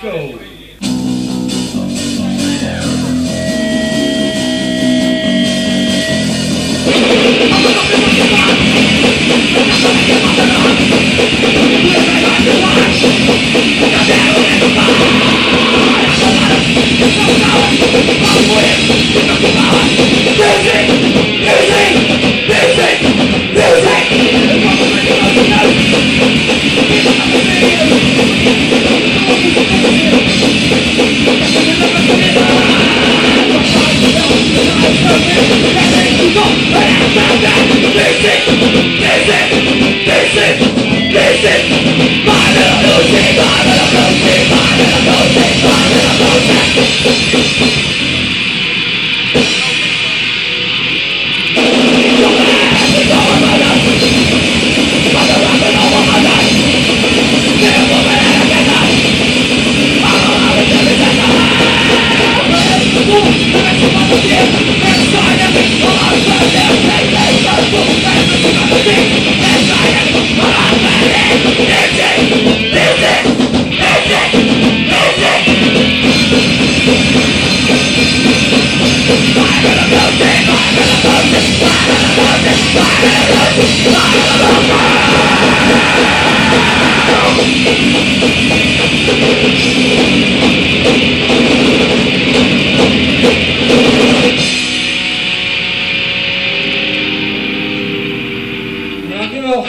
Let's go. Bye. 泣くよ